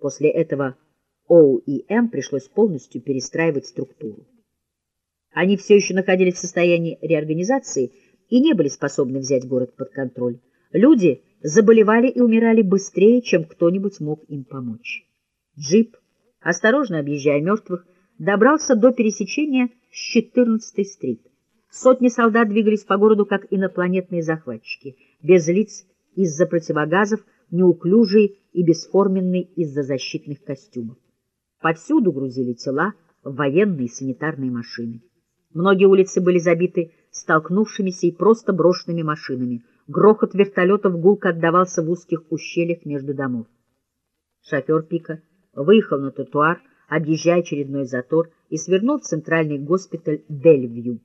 После этого ОУИМ пришлось полностью перестраивать структуру. Они все еще находились в состоянии реорганизации и не были способны взять город под контроль. Люди заболевали и умирали быстрее, чем кто-нибудь мог им помочь. Джип, осторожно объезжая мертвых, добрался до пересечения с 14-й стрит. Сотни солдат двигались по городу, как инопланетные захватчики, без лиц из-за противогазов, неуклюжие и бесформенные из-за защитных костюмов. Повсюду грузили тела в военные санитарные машины. Многие улицы были забиты столкнувшимися и просто брошенными машинами. Грохот вертолетов гулко отдавался в узких ущельях между домов. Шофер Пика выехал на тротуар, объезжая очередной затор, и свернул в центральный госпиталь Бельвью,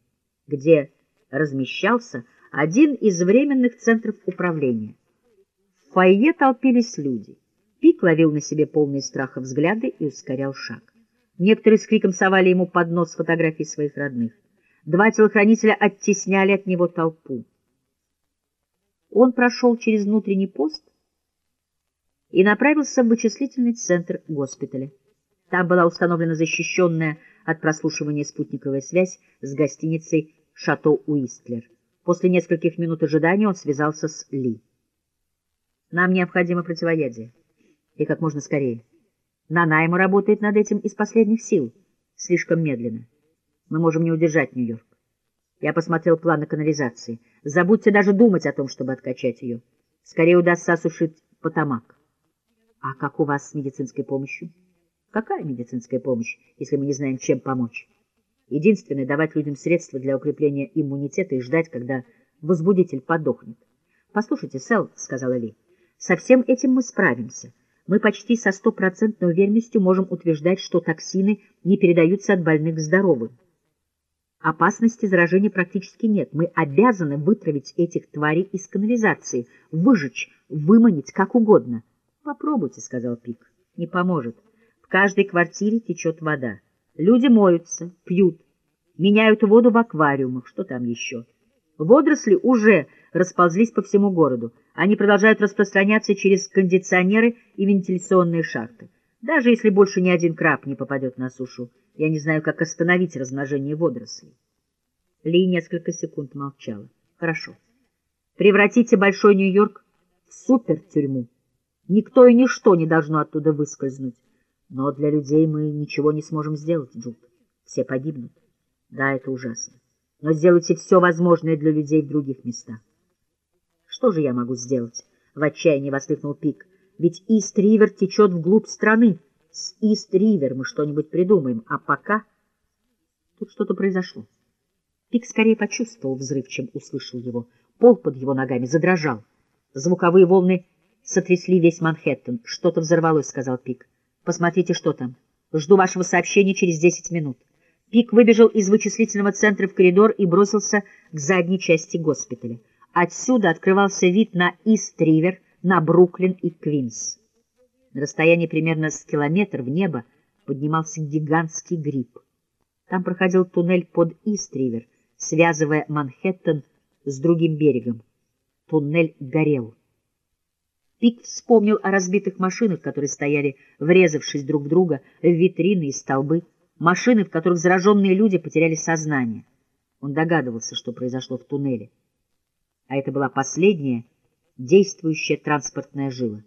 где размещался один из временных центров управления. Фойе толпились люди. Пик ловил на себе полные страха взгляды и ускорял шаг. Некоторые с криком совали ему под нос фотографии своих родных. Два телохранителя оттесняли от него толпу. Он прошел через внутренний пост и направился в вычислительный центр госпиталя. Там была установлена защищенная от прослушивания спутниковая связь с гостиницей «Шато Уистлер». После нескольких минут ожидания он связался с Ли. «Нам необходимо противоядие» и как можно скорее. Нанайма работает над этим из последних сил. Слишком медленно. Мы можем не удержать Нью-Йорк. Я посмотрел планы канализации. Забудьте даже думать о том, чтобы откачать ее. Скорее удастся осушить Потамак. А как у вас с медицинской помощью? Какая медицинская помощь, если мы не знаем, чем помочь? Единственное — давать людям средства для укрепления иммунитета и ждать, когда возбудитель подохнет. — Послушайте, Сэл, — сказала Ли, — со всем этим мы справимся мы почти со стопроцентной уверенностью можем утверждать, что токсины не передаются от больных к здоровым. Опасности заражения практически нет. Мы обязаны вытравить этих тварей из канализации, выжечь, выманить, как угодно. — Попробуйте, — сказал Пик. — Не поможет. В каждой квартире течет вода. Люди моются, пьют, меняют воду в аквариумах. Что там еще? Водоросли уже расползлись по всему городу. Они продолжают распространяться через кондиционеры и вентиляционные шахты. Даже если больше ни один краб не попадет на сушу, я не знаю, как остановить размножение водорослей. Ли несколько секунд молчала. Хорошо. Превратите Большой Нью-Йорк в супер-тюрьму. Никто и ничто не должно оттуда выскользнуть. Но для людей мы ничего не сможем сделать, Джуд. Все погибнут. Да, это ужасно. Но сделайте все возможное для людей в других местах. Что же я могу сделать? — в отчаянии воскликнул Пик. — Ведь Ист-Ривер течет вглубь страны. С Ист-Ривер мы что-нибудь придумаем, а пока... Тут что-то произошло. Пик скорее почувствовал взрыв, чем услышал его. Пол под его ногами задрожал. Звуковые волны сотрясли весь Манхэттен. Что-то взорвалось, — сказал Пик. — Посмотрите, что там. Жду вашего сообщения через десять минут. Пик выбежал из вычислительного центра в коридор и бросился к задней части госпиталя. Отсюда открывался вид на Ист-Ривер, на Бруклин и Квинс. На расстоянии примерно с километр в небо поднимался гигантский гриб. Там проходил туннель под Ист-Ривер, связывая Манхэттен с другим берегом. Туннель горел. Пик вспомнил о разбитых машинах, которые стояли, врезавшись друг в друга, в витрины и столбы, машины, в которых зараженные люди потеряли сознание. Он догадывался, что произошло в туннеле а это была последняя действующая транспортная жила.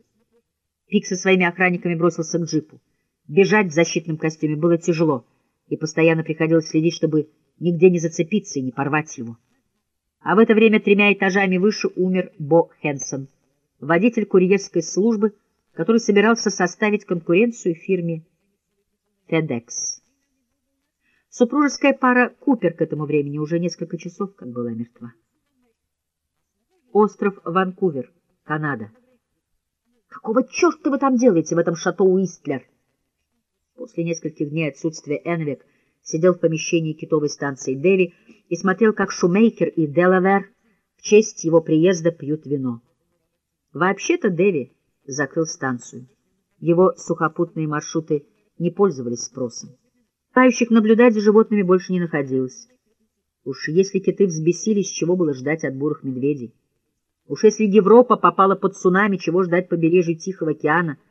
Пик со своими охранниками бросился к джипу. Бежать в защитном костюме было тяжело, и постоянно приходилось следить, чтобы нигде не зацепиться и не порвать его. А в это время тремя этажами выше умер Бо Хенсон, водитель курьерской службы, который собирался составить конкуренцию фирме FedEx. Супружеская пара Купер к этому времени уже несколько часов как была мертва. Остров Ванкувер, Канада. Какого черта вы там делаете в этом шато Уистлер? После нескольких дней отсутствия Энвик сидел в помещении китовой станции Дэви и смотрел, как Шумейкер и Делавер в честь его приезда пьют вино. Вообще-то Дэви закрыл станцию. Его сухопутные маршруты не пользовались спросом. Желающих наблюдать за животными больше не находилось. Уж если киты взбесились, чего было ждать от бурых медведей? Уж если Европа попала под цунами, чего ждать побережью Тихого океана —